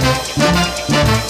Música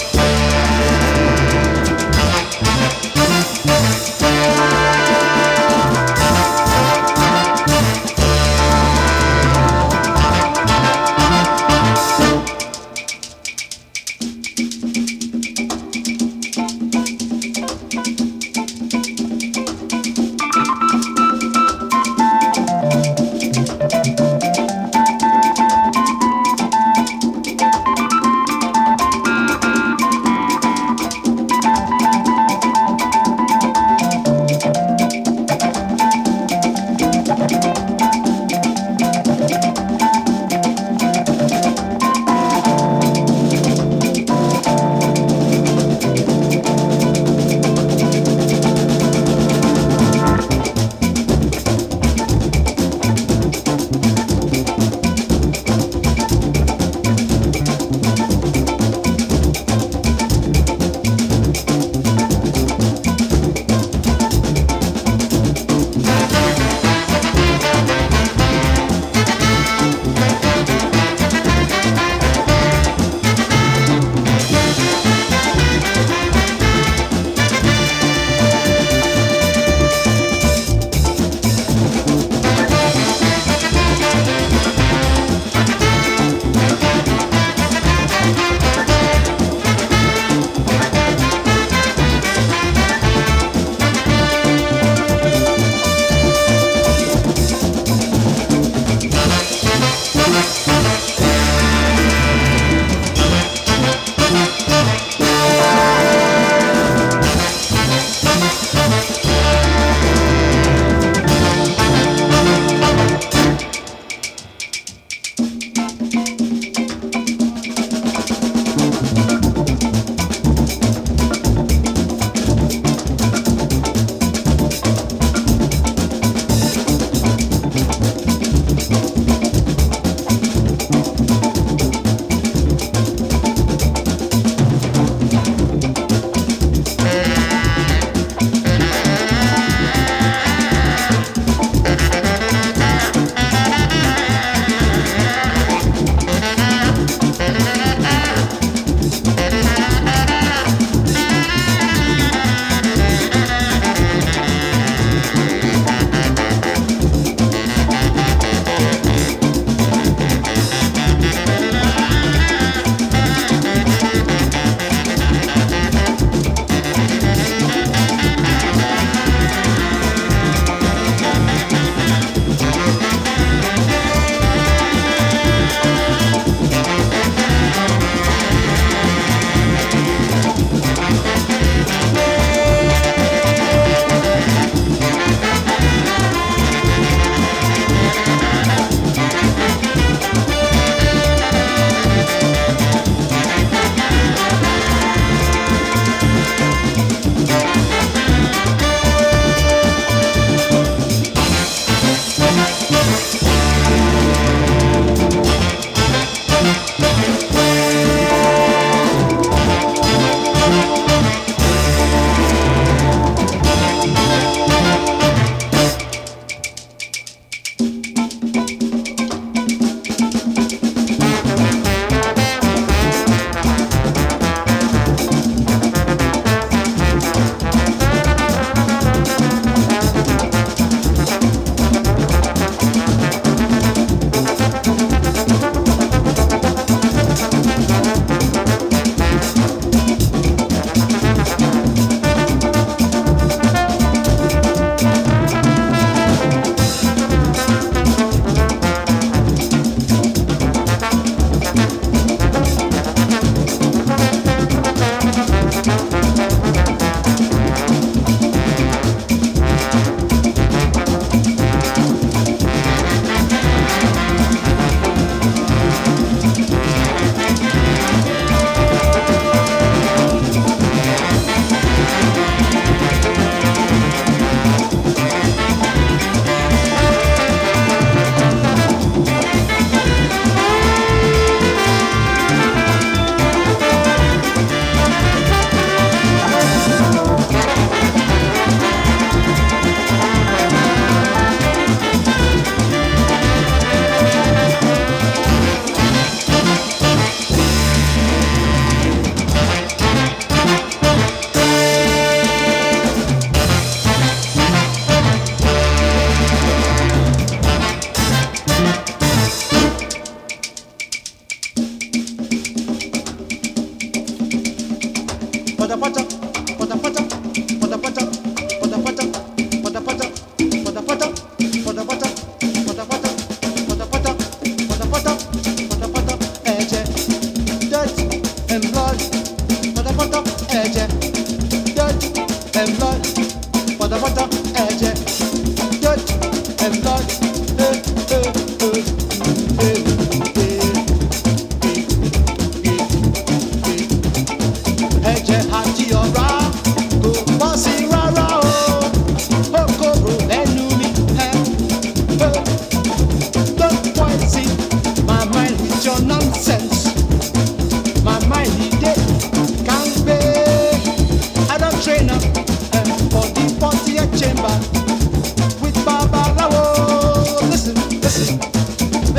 Dirt and blood.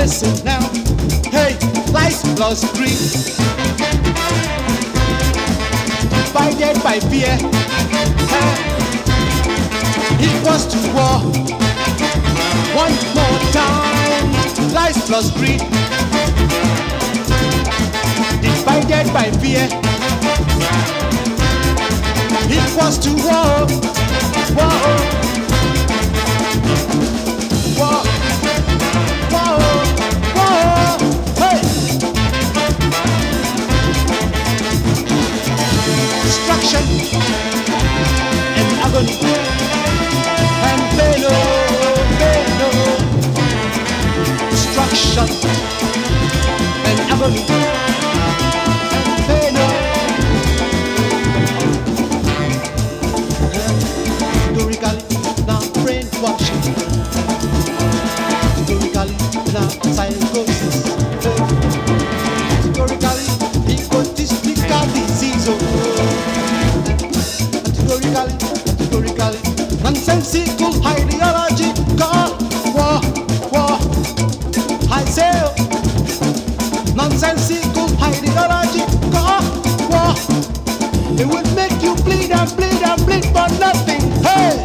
listen now. Hey, life plus three. Divided by fear. It was to war. One more time. Life plus three. Divided by fear. It was to war. War. Thank you. It would make you bleed and bleed and bleed for nothing. Hey!